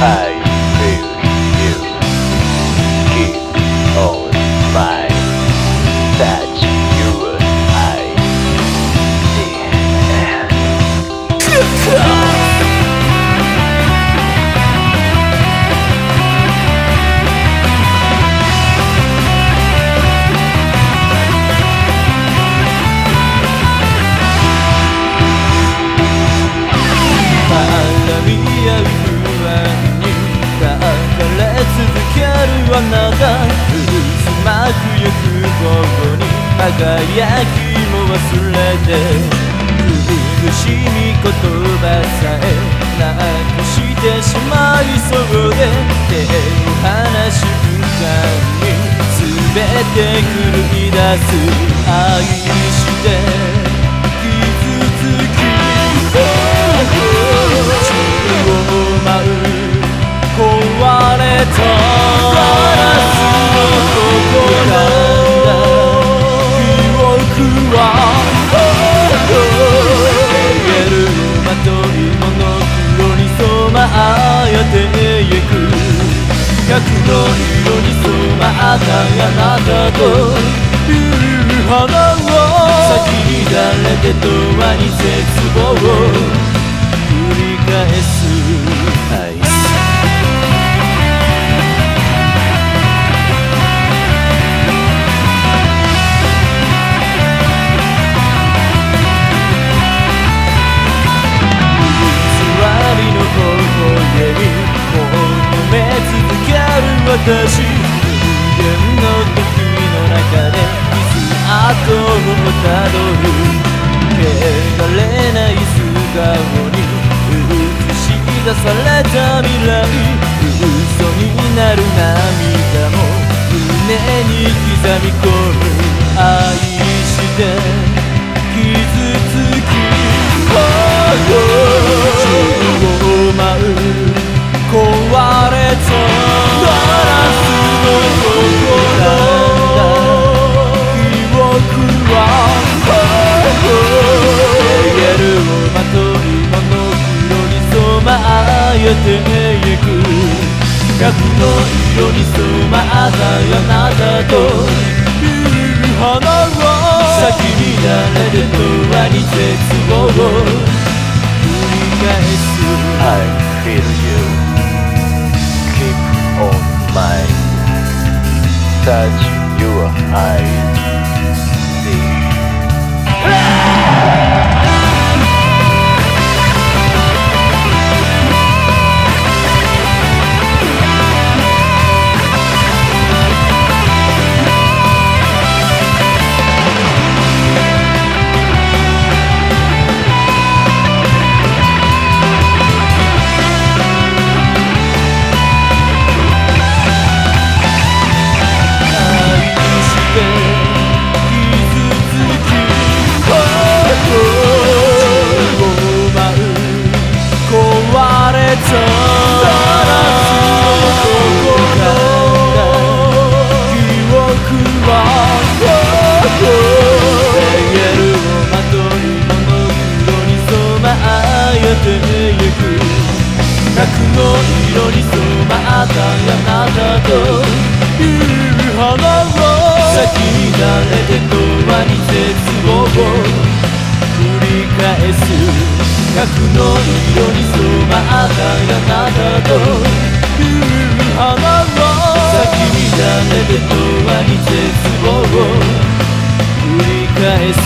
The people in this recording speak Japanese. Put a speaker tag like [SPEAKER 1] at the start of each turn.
[SPEAKER 1] Bye. 渦巻く欲望に輝きも忘れて」「苦しみ言葉さえなくしてしまいそうで」「手を離す瞬間に全て狂い出す愛して」傷つき宙を舞うとい。う花を先に誰でとはに絶望を繰り返す愛偽りの微笑み求め続ける私たどる。汚れない素顔に映し出された未来。嘘になる涙も胸に刻み込む。まってゆく。百の色に染まったあなたと。いう花を先に誰でとはに絶望を。繰り返す。
[SPEAKER 2] I feel you. Keep on my touch. Your eyes. を先に誰でとはに絶望を繰り返す百の色に染まったあなたという花を先に慣れてとはに絶望を繰り返す。